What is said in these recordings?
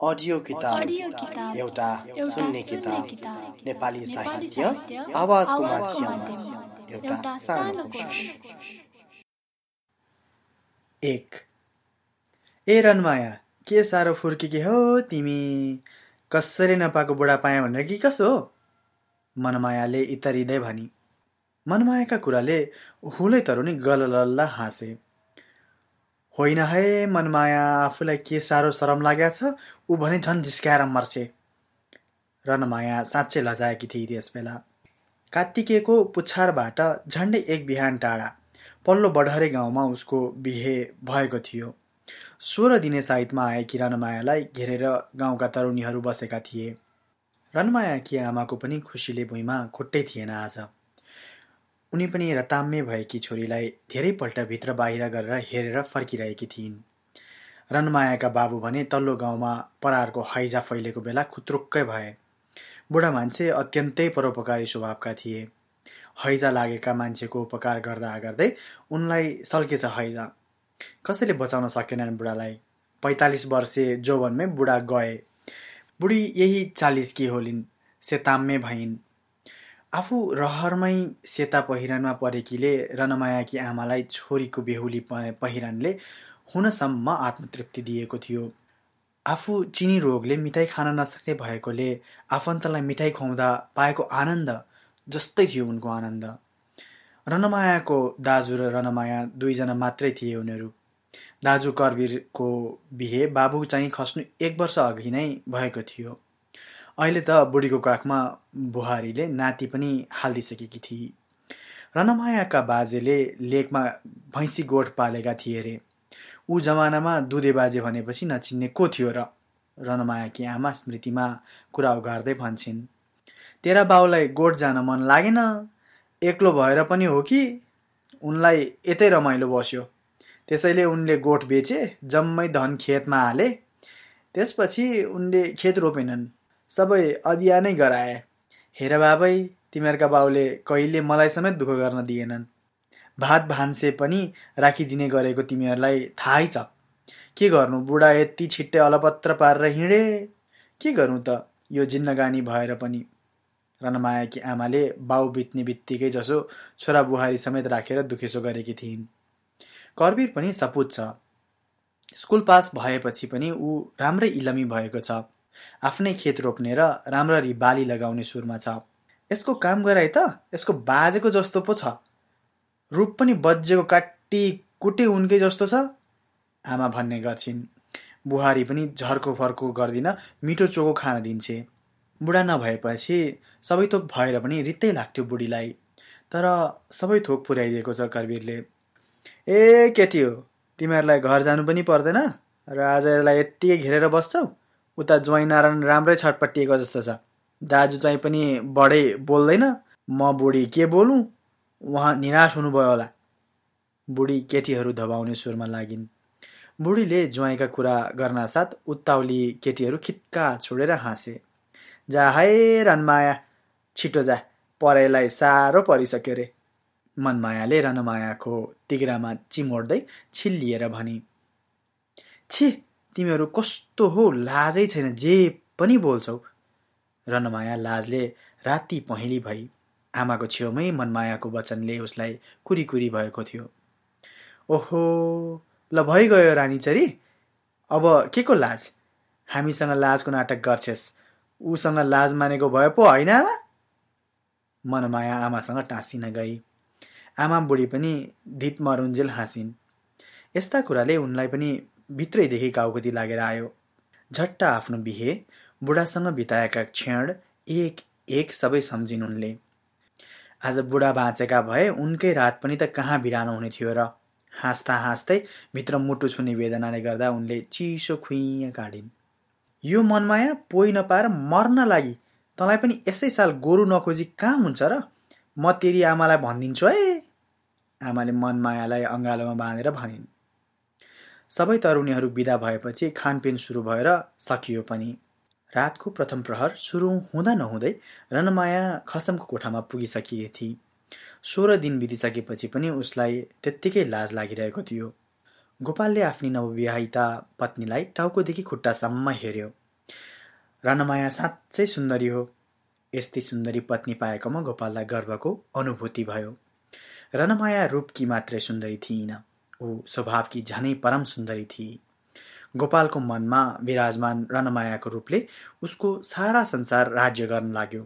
Audio किताब एउटा सुन्ने किताब। नेपाली साहित्य। आवाजको माध्यममा। एउटा सानो एक। ए रनमाया के साह्रो फुर्केकी हो तिमी? कसरी नपाएको बुढा पाएँ भनेर कि कसो हो? मनमायाले इतरिँदै भनी। मनमायाका कुराले हुलै तरुनी गललल्ला हाँसे। होइन है मनमाया आफूलाई के साह्रो शरम लागेको छ ऊ भने झन् झिस्काएर मर्छे रनमाया साँच्चै लजाएकी थिए त्यस बेला। कात्तिकेको पुच्छारबाट झन्डै एक बिहान टाढा पल्लो बढहरे गाउँमा उसको बिहे भएको थियो। सोह्र दिने साइतमा आएकी रनमायालाई घेरेर गाउँका तरुणीहरू बसेका थिए। रनमायाकी आमाको पनि खुसीले भुइँमा खुट्टै थिएन आज। उनी पनि रताम्य भएकी छोरीलाई धेरैपल्ट भित्र बाहिर गरेर हेरेर फर्किरहेकी थिइन्। रनमायाका बाबु भने तल्लो गाउँमा परारको हैजा फैलेको बेला खुत्रुक्कै भए। बुढा मान्छे अत्यन्तै परोपकारी स्वभावका थिए। हैजा लागेका मान्छेको उपकार गर्दा गर्दै उनलाई सल्केछ हैजा। कसैले बचाउन सकेनन् बुढालाई। पैँतालिस वर्षे जोवनमै बुढा गए। बुढी यही चालिसकी होलिन्। सेताम्मे भइन्। आफू रहरमै सेता पहिरनमा परेकीले रनमायाकी आमालाई छोरीको बेहुली पहिरनले हुनसम्म आत्मतृप्ति दिएको थियो। आफू चिनी रोगले मिठाई खान नसक्ने भएकोले आफन्तलाई मिठाई खुवाउँदा पाएको आनन्द जस्तै थियो उनको आनन्द। रनमायाको दाजु र रनमाया दुईजना मात्रै थिए उनीहरू। दाजु करवीरको बिहे बाबु चाहिँ खस्नु एक वर्ष अघि नै भएको थियो। अहिले त बुढीको काखमा बुहारीले नाति पनि हालिदिइसकेकी थिए। रनमायाका बाजेले लेकमा भैँसी गोठ पालेका थिए रे। ऊ जमानामा दुधे बाजे भनेपछि नचिन्ने को थियो र? रनमायाकी आमा स्मृतिमा कुरा उघार्दै भन्छन् तेरा बाउलाई गोठ जान मन लागेन? एक्लो भएर पनि हो कि? उनलाई यतै रमाइलो बस्यो। त्यसैले उनले गोठ बेचे जम्मै धन खेतमा हाले। त्यसपछि उनले खेत रोपेनन्। सबै अदिया नै गराए। हेर बाबै तिमीहरूका बाउले कहिले मलाई समेत दुःख गर्न दिएनन्। भात भान्से पनि राखिदिने गरेको तिमीहरूलाई थाहै छ। के गर्नु बुढा यति छिट्टै अलपत्र पारेर हिँडे? के गर्नु त यो जिन्नगानी भएर पनि। रनमायाकी आमाले बाउ बित्ने बित्तिकै जसो छोरा बुहारी समेत राखेर दुखेसो गरेकी थिइन्। करवीर पनि सपुत छ। स्कुल पास भएपछि पनि ऊ राम्रै इलमी भएको छ। आफ्नै खेत रोप्ने र राम्ररी बाली लगाउने सुरमा छ। यसको काम गराए त यसको बाजेको जस्तो पो छ। रूप पनि बज्जेको काटी कुटे उनकै जस्तो छ आमा भन्ने गर्छिन्। बुहारी पनि झर्को फर्को गर्दिन मिठो चोको खान दिन्छे। बुढा नभएपछि सबै थोक भएर पनि रित्तै लाग्थ्यो बुढीलाई। तर सबै थोक पुर्याइदिएको छ करवीरले ए केटी हो तिमीहरूलाई घर जानु पनि पर्दैन र आज यसलाई यत्तिकै घेरेर बस्छौ। उता ज्वाइँ नारायण राम्रै छटपटिएको जस्तो छ। दाजु चाहिँ पनि बढै बोल्दैन। म बुढी के बोलुँ? उहाँ निराश हुनुभयो होला। बुढी केटीहरू धबाउने सुरमा लागिन्। बुढीले ज्वाइँका कुरा गर्न साथ उत्ताउली केटीहरू खित्का छोडेर हाँसे। जा है रनमाया छिटो जा परेलाई साह्रो परिसक्यो रे मनमायाले रनमायाको तिग्रामा चिमोड्दै छिल्लिएर भनी छि तिमीहरू कस्तो हो लाजै छैन जे पनि बोल्छौ। रनमाया लाजले राति पहेँली भई आमाको छेउमै मनमायाको वचनले उसलाई कुरी भएको थियो। ओहो ल भइगयो रानीचरी अब के को लाज? हामीसँग लाजको नाटक गर्छेस्। उसँग लाज मानेको भए पो होइन आमा? मनमाया आमासँग टाँसिन गई। आमा बुढी पनि धित मरुन्जेल हाँसिन्। यस्ता कुराले उनलाई पनि भित्रैदेखि गाउगती लागेर आयो। झट्ट आफ्नो बिहे बुढासँग बिताएका क्षण एक एक सबै सम्झिन् उनले। आज बुढा बाँचेका भए उनकै रात पनि त कहाँ बिरानो हुने थियो र हाँस्दा हाँस्दै भित्र मुटु छुने वेदनाले गर्दा उनले चिसो खुइँ काटिन्। यो मनमाया पोइ नपाएर मर्न लागि तँलाई पनि यसै साल गोरु नखोजी कहाँ हुन्छ र? म तेरी आमालाई भनिदिन्छु है। आमाले मनमायालाई अँगालोमा बाँधेर भनिन्। सबै तरुणीहरू बिदा भएपछि खानपिन सुरु भएर सकियो पनि। रातको प्रथम प्रहर सुरु हुँदा नहुँदै रनमाया खसमको कोठामा पुगिसकिए थिए सोह्र दिन बितिसकेपछि पनि उसलाई त्यत्तिकै लाज लागिरहेको थियो। गोपालले आफ्नी नवविवाहिता पत्नीलाई टाउकोदेखि खुट्टासम्म हेऱ्यो। रनमाया साँच्चै सुन्दरी हो। यस्तै सुन्दरी पत्नी पाएकोमा गोपाललाई गर्वको अनुभूति भयो। रनमाया रूपकी मात्रै सुन्दरी थिइन। ऊ स्वभावकी झनै परम सुन्दरी थिए गोपालको मनमा विराजमान रनमायाको रूपले उसको सारा संसार राज्य गर्न लाग्यो।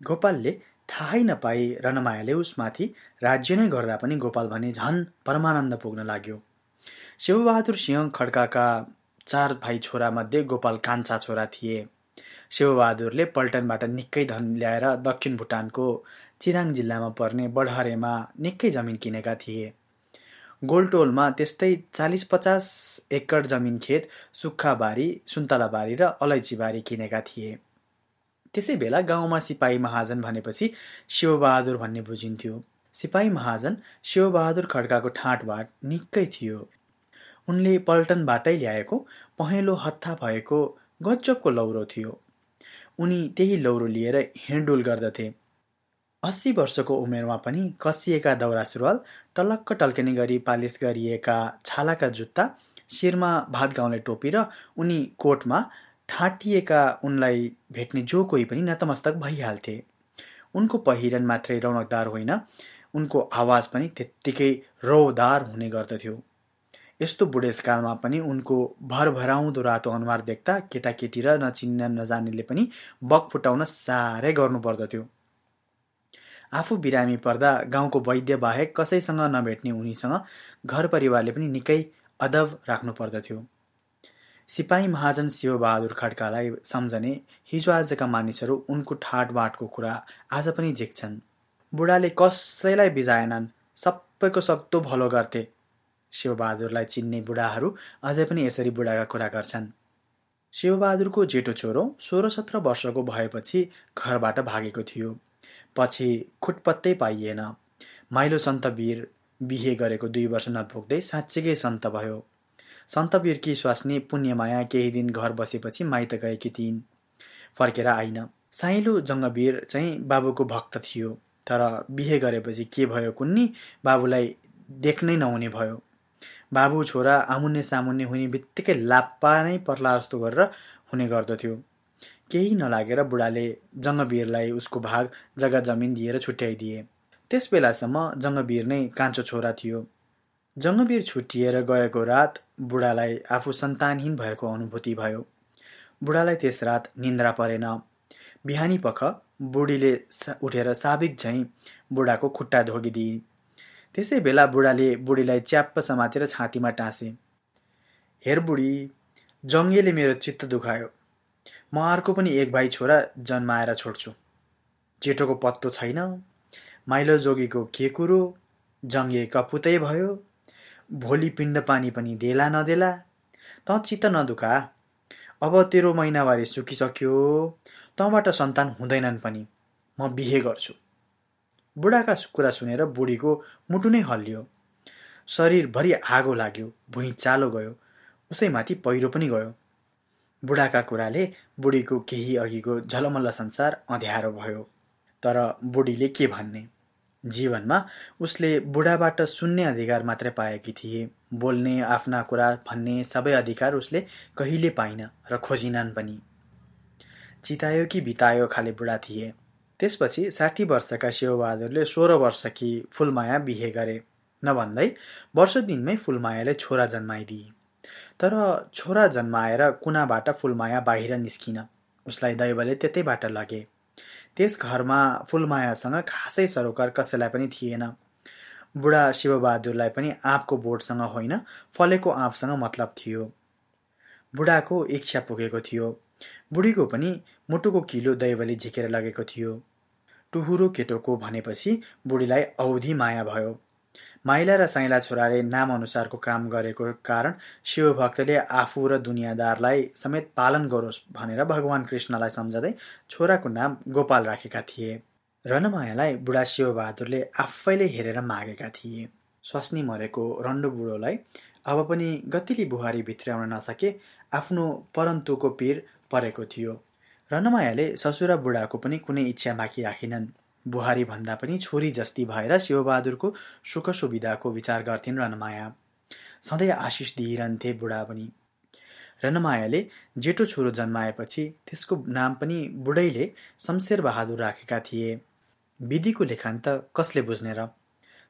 गोपालले थाहै नपाई रनमायाले उसमाथि राज्य नै गर्दा पनि गोपाल भने झन परमानन्द पुग्न लाग्यो। शिवबहादुर सिंह खड्काका चार भाइ छोरामध्ये गोपाल कान्छा छोरा थिए। शिवबहादुरले पल्टनबाट निकै धन ल्याएर दक्षिण भुटानको चिराङ जिल्लामा पर्ने बढहरेमा निकै जमिन किनेका थिए। गोलटोलमा त्यस्तै चालिस पचास एकड जमिन खेत सुक्खा बारी सुन्तला बारी र अलैँची बारी किनेका थिए। त्यसै बेला गाउँमा सिपाही महाजन भनेपछि शिवबहादुर भन्ने बुझिन्थ्यो। सिपाही महाजन शिवबहादुर खड्काको ठाँटबाट निकै थियो। उनले पल्टनबाटै ल्याएको पहेँलो हत्था भएको गजबको लौरो थियो। उनी त्यही लौरो लिएर हिँडडुल गर्दथे। अस्सी वर्षको उमेरमा पनि कसिएका दौरा सुरुवाल टलक्क टल्किने गरी पालिस गरिएका छालाका जुत्ता शिरमा भात गाउँले टोपी र उनी कोटमा ठाटिएका उनलाई भेट्ने जो कोही पनि नतमस्तक भइहाल्थे। उनको पहिरन मात्रै रौनकदार होइन उनको आवाज पनि त्यत्तिकै रौदार हुने गर्दथ्यो। यस्तो बुढेसकालमा पनि उनको भरभराउँदो रातो अनुहार देख्दा केटाकेटी र नचिन्न नजानेले पनि बक फुटाउन साह्रै गर्नु पर्दथ्यो आफू बिरामी पर्दा गाउँको वैद्य बाहेक कसैसँग नभेट्ने उनीसँग घर परिवारले पनि निकै अदब राख्नु पर्दथ्यो। सिपाही महाजन शिवबहादुर खड्कालाई सम्झने हिजो आजका मानिसहरू उनको ठाटबाटको कुरा आज पनि झिक्छन् बुढाले कसैलाई बिजाएनन् सबैको सक्दो भलो गर्थे। शिवबहादुरलाई चिन्ने बुढाहरू अझै पनि यसरी बुढाका कुरा गर्छन्। शिवबहादुरको जेठो छोरो सोह्र सत्र वर्षको भएपछि घरबाट भागेको थियो। पछि खुटपत्तै पाइएन। माइलो सन्तवीर बिहे गरेको दुई वर्ष नपुग्दै साँच्चीकै सन्त भयो। सन्तवीरकी स्वास्नी पुण्यमाया केही दिन घर बसेपछि माइत गएकी थिइन्। फर्केर आइन। साइलो जङ्गवीर चाहिँ बाबुको भक्त थियो। तर बिहे गरेपछि के भयो कुन्नी? बाबुलाई देख्नै नहुने भयो। बाबु छोरा आमुन्ने सामुन्ने हुने बित्तिकै लाप्पा नै पर्ला जस्तो गरेर हुने गर्दथ्यो। केही नलागेर बुढाले जङ्गवीरलाई उसको भाग जग्गा जमिन दिएर छुट्याइदिए। त्यस बेलासम्म जङ्गवीर नै कान्छो छोरा थियो। जङ्गवीर छुट्टिएर गएको रात बुढालाई आफू सन्तानहीन भएको अनुभूति भयो। बुढालाई त्यस रात निन्द्रा परेन। बिहानी पख बुढीले उठेर साबिक झैँ बुढाको खुट्टा धोगिदिए त्यसै बेला बुढाले बुढीलाई च्याप्प समातेर छातीमा टाँसे। हेर बुढी जङ्गेले मेरो चित्त दुखायो। म अर्को पनि एक भाइ छोरा जन्माएर छोड्छु। जेठोको पत्तो छैन। माइलो जोगीको के कुरो? जङ्गे कपुतै भयो। भोलि पिण्ड पानी पनि देला नदेला। त चित्त नदुखा। अब तेरो महिनावारी सुकिसक्यो। तँबाट सन्तान हुँदैनन् पनि। म बिहे गर्छु। बुढाका कुरा सुनेर बुढीको मुटु नै हल्लियो। शरीरभरि आगो लाग्यो। भुइँ चालो गयो। उसैमाथि पहिरो पनि गयो। बुढाका कुराले बुढीको केही अघिको झलमल्ल संसार अँध्यारो भयो। तर बुढीले के भन्ने? जीवनमा उसले बुढाबाट सुन्ने अधिकार मात्रै पाएकी थिए। बोल्ने आफ्ना कुरा भन्ने सबै अधिकार उसले कहिले पाइन र खोजिनन् पनि। चितायो कि बितायो खाले बुढा थिए। त्यसपछि साठी वर्षका शिवबहादुरले सोह्र वर्षकी फुलमाया बिहे गरे। नभन्दै वर्ष दिनमै फुलमायाले छोरा जन्माइदिए। तर छोरा जन्माएर कुनाबाट फुलमाया बाहिर निस्किन। उसलाई दैवले त्यतैबाट लगे। त्यस घरमा फुलमायासँग खासै सरोकार कसैलाई पनि थिएन। बुढा शिवबहादुरलाई पनि आँपको बोटसँग होइन फलेको आँपसँग मतलब थियो। बुढाको इच्छा पुगेको थियो। बुढीको पनि मुटुको किलो दैवले झिकेर लगेको थियो। टुहुरो केटोको भनेपछि बुढीलाई औधी माया भयो। माइला र साइला छोराले नाम अनुसारको काम गरेको कारण शिवभक्तले आफू र दुनियाँदारलाई समेत पालन गरोस् भनेर भगवान् कृष्णलाई सम्झँदै छोराको नाम गोपाल राखेका थिए। रनमायालाई बुढा शिवबहादुरले आफैले हेरेर मागेका थिए। स्वास्नी मरेको रन्डो बुढोलाई अब पनि गतिली बुहारी भित्र्याउन नसके आफ्नो परन्तुको पीर परेको थियो। रनमायाले ससुरा बुढाको पनि कुनै इच्छा बाँकी राखिनन्। बुहारी भन्दा पनि छोरी जस्ती भएर शिवबहादुरको सुख सुविधाको विचार गर्थिन् रनमाया सधैँ आशिष दिइरहन्थे बुढा पनि। रनमायाले जेठो छोरो जन्माएपछि त्यसको नाम पनि बुढैले शमशेर बहादुर राखेका थिए। विधिको लेखान त कसले बुझ्ने र?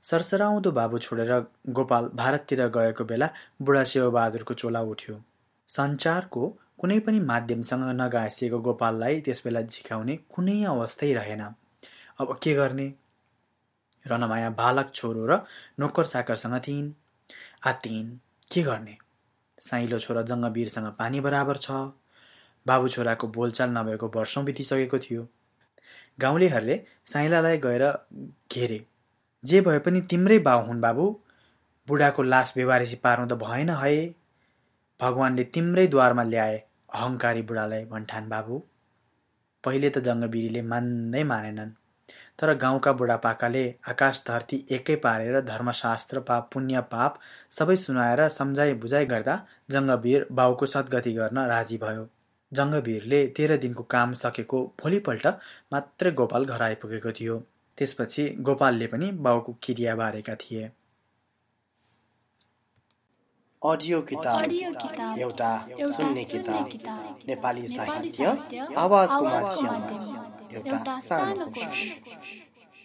सरसराउँदो बाबु छोडेर गोपाल भारततिर गएको बेला बुढा शिवबहादुरको चोला उठ्यो। सञ्चारको कुनै पनि माध्यमसँग नगाँसिएको गोपाललाई त्यसबेला झिकाउने कुनै अवस्थै रहेन। अब के गर्ने? रनमाया बालक छोरो र नोकर चाकरसँग थिइन्। आत्तिन् के गर्ने? साइलो छोरा जङ्गवीरसँग पानी बराबर छ। बाबु छोराको बोलचाल नभएको वर्षौँ बितिसकेको थियो। गाउँलेहरूले साइलालाई गएर घेरे। जे भए पनि तिम्रै बाउ हुन् बाबु। बुढाको लास बेवारेसी पार्नु त भएन है भगवान्ले तिम्रै द्वारमा ल्याए अहङ्कारी बुढालाई भन्ठान बाबु। पहिले त जङ्गबिरीले मान्दै मानेनन्। तर गाउँका बुढापाकाले आकाश धरती एकै पारेर धर्मशास्त्र पाप पुण्य पाप सबै सुनाएर सम्झाइ बुझाइ गर्दा जङ्गवीर बाउको सद्गति गर्न राजी भयो। जङ्गवीरले तेह्र दिनको काम सकेको भोलिपल्ट मात्रै गोपाल घर आइपुगेको थियो। त्यसपछि गोपालले पनि बाउको क्रिया बारेका थिए। अडियो किताब। एउटा सुन्ने किताब। नेपाली साहित्य। आवाजको माध्यममा। एउटा सानो कोसिस